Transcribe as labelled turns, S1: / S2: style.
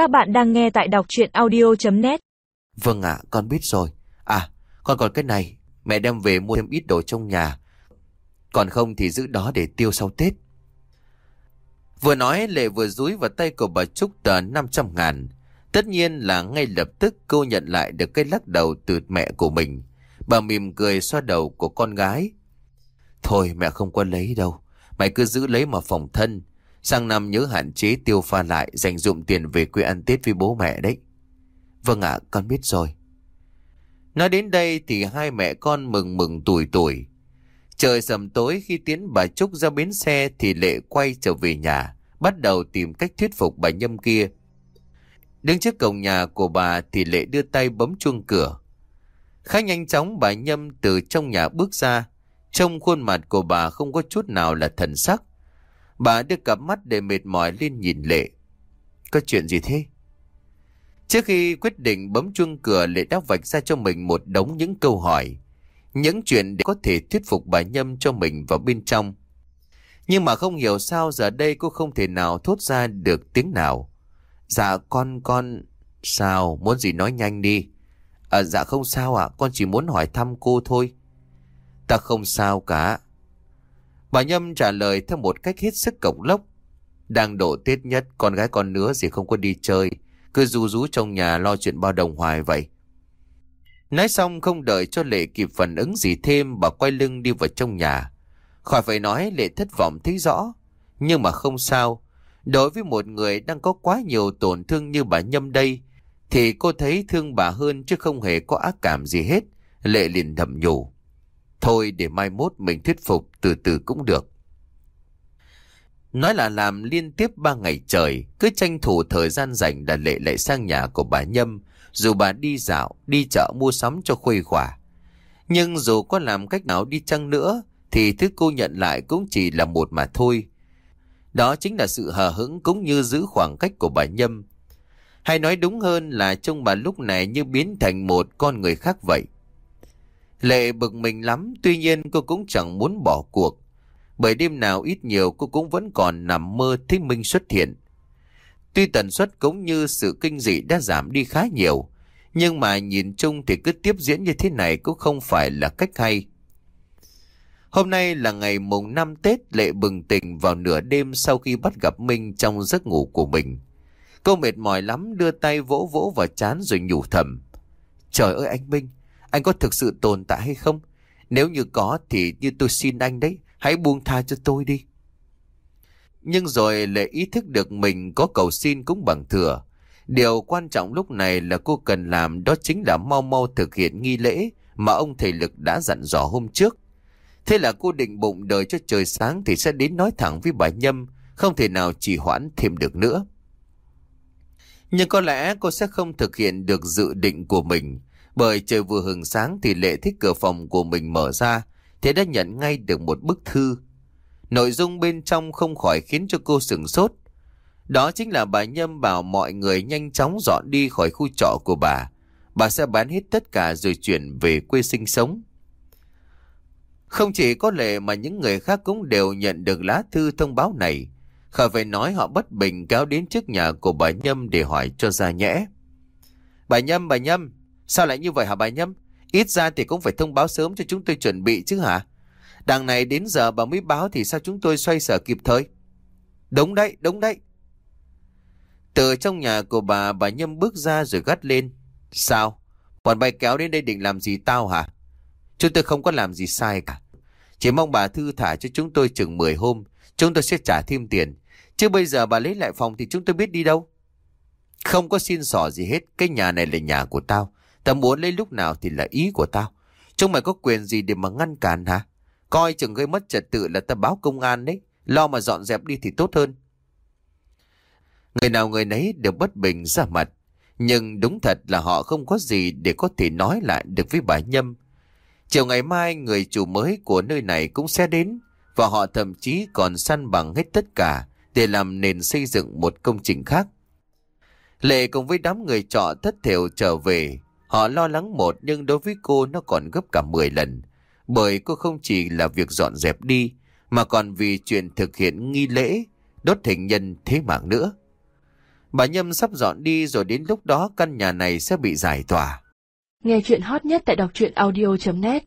S1: Các bạn đang nghe tại đọc chuyện audio.net
S2: Vâng ạ, con biết rồi. À, con còn cái này, mẹ đem về mua thêm ít đồ trong nhà. Còn không thì giữ đó để tiêu sau Tết. Vừa nói Lệ vừa rúi vào tay của bà Trúc tờ 500 ngàn. Tất nhiên là ngay lập tức cô nhận lại được cái lắc đầu từ mẹ của mình. Bà mỉm cười xoa đầu của con gái. Thôi mẹ không có lấy đâu. Mày cứ giữ lấy mà phòng thân. Sang năm nhớ hạn chế tiêu pha lại dành dụm tiền về quê ăn Tết với bố mẹ đấy. Vâng ạ, con biết rồi. Nói đến đây thì hai mẹ con mừng mừng tuổi tuổi. Trời sầm tối khi tiến bà Trúc ra bến xe thì Lệ quay trở về nhà, bắt đầu tìm cách thuyết phục bà Nhâm kia. Đứng trước cổng nhà của bà thì Lệ đưa tay bấm chuông cửa. Khá nhanh chóng bà Nhâm từ trong nhà bước ra, trong khuôn mặt của bà không có chút nào là thần sắc. Bà đưa cặp mắt để mệt mỏi lên nhìn Lệ. Có chuyện gì thế? Trước khi quyết định bấm chuông cửa Lệ đã vạch ra cho mình một đống những câu hỏi. Những chuyện để có thể thuyết phục bà Nhâm cho mình vào bên trong. Nhưng mà không hiểu sao giờ đây cô không thể nào thốt ra được tiếng nào. Dạ con con... Sao? Muốn gì nói nhanh đi. À, dạ không sao ạ, con chỉ muốn hỏi thăm cô thôi. Ta không sao cả. Bà Nhâm trả lời theo một cách hết sức cổng lốc. Đang độ Tết nhất, con gái con nữa gì không có đi chơi. Cứ rú rú trong nhà lo chuyện bao đồng hoài vậy. Nói xong không đợi cho Lệ kịp phản ứng gì thêm bà quay lưng đi vào trong nhà. Khỏi phải nói Lệ thất vọng thấy rõ. Nhưng mà không sao. Đối với một người đang có quá nhiều tổn thương như bà Nhâm đây, thì cô thấy thương bà hơn chứ không hề có ác cảm gì hết. Lệ liền thầm nhủ. Thôi để mai mốt mình thuyết phục từ từ cũng được. Nói là làm liên tiếp ba ngày trời, cứ tranh thủ thời gian rảnh đã lệ lại sang nhà của bà Nhâm, dù bà đi dạo, đi chợ mua sắm cho khuây khỏa. Nhưng dù có làm cách nào đi chăng nữa, thì thứ cô nhận lại cũng chỉ là một mà thôi. Đó chính là sự hờ hững cũng như giữ khoảng cách của bà Nhâm. Hay nói đúng hơn là trông bà lúc này như biến thành một con người khác vậy. Lệ bực mình lắm, tuy nhiên cô cũng chẳng muốn bỏ cuộc. Bởi đêm nào ít nhiều cô cũng vẫn còn nằm mơ thấy Minh xuất hiện. Tuy tần suất cũng như sự kinh dị đã giảm đi khá nhiều, nhưng mà nhìn chung thì cứ tiếp diễn như thế này cũng không phải là cách hay. Hôm nay là ngày mùng 5 Tết Lệ bừng tỉnh vào nửa đêm sau khi bắt gặp Minh trong giấc ngủ của mình. Cô mệt mỏi lắm đưa tay vỗ vỗ vào chán rồi nhủ thầm. Trời ơi anh Minh, anh có thực sự tồn tại hay không? Nếu như có thì như tôi xin anh đấy, hãy buông tha cho tôi đi. Nhưng rồi lại ý thức được mình có cầu xin cũng bằng thừa. Điều quan trọng lúc này là cô cần làm đó chính là mau mau thực hiện nghi lễ mà ông thầy lực đã dặn dò hôm trước. Thế là cô định bụng đợi cho trời sáng thì sẽ đến nói thẳng với bà Nhâm, không thể nào trì hoãn thêm được nữa. Nhưng có lẽ cô sẽ không thực hiện được dự định của mình, bởi trời vừa hừng sáng thì lệ thích cửa phòng của mình mở ra, thế đã nhận ngay được một bức thư. Nội dung bên trong không khỏi khiến cho cô sửng sốt. Đó chính là bà Nhâm bảo mọi người nhanh chóng dọn đi khỏi khu trọ của bà. Bà sẽ bán hết tất cả rồi chuyển về quê sinh sống. Không chỉ có lệ mà những người khác cũng đều nhận được lá thư thông báo này. Khỏi phải nói họ bất bình kéo đến trước nhà của bà Nhâm để hỏi cho ra nhẽ. Bà Nhâm, bà Nhâm, sao lại như vậy hả bà Nhâm? Ít ra thì cũng phải thông báo sớm cho chúng tôi chuẩn bị chứ hả? Đằng này đến giờ bà mới báo thì sao chúng tôi xoay sở kịp thời? Đúng đấy, đúng đấy. Từ trong nhà của bà, bà Nhâm bước ra rồi gắt lên. Sao? Bọn bay kéo đến đây định làm gì tao hả? Chúng tôi không có làm gì sai cả. Chỉ mong bà thư thả cho chúng tôi chừng 10 hôm. Chúng tôi sẽ trả thêm tiền. Chứ bây giờ bà lấy lại phòng thì chúng tôi biết đi đâu. Không có xin sỏ gì hết. Cái nhà này là nhà của tao. Tao muốn lấy lúc nào thì là ý của tao. Chúng mày có quyền gì để mà ngăn cản hả? Coi chừng gây mất trật tự là tao báo công an đấy. Lo mà dọn dẹp đi thì tốt hơn. Người nào người nấy đều bất bình ra mặt. Nhưng đúng thật là họ không có gì để có thể nói lại được với bà Nhâm. Chiều ngày mai người chủ mới của nơi này cũng sẽ đến và họ thậm chí còn săn bằng hết tất cả để làm nền xây dựng một công trình khác. Lệ cùng với đám người trọ thất thểu trở về, họ lo lắng một nhưng đối với cô nó còn gấp cả 10 lần. Bởi cô không chỉ là việc dọn dẹp đi, mà còn vì chuyện thực hiện nghi lễ, đốt hình nhân thế mạng nữa. Bà Nhâm sắp dọn đi rồi đến lúc đó căn nhà này sẽ bị giải tỏa.
S3: Nghe chuyện hot nhất tại đọc truyện audio.net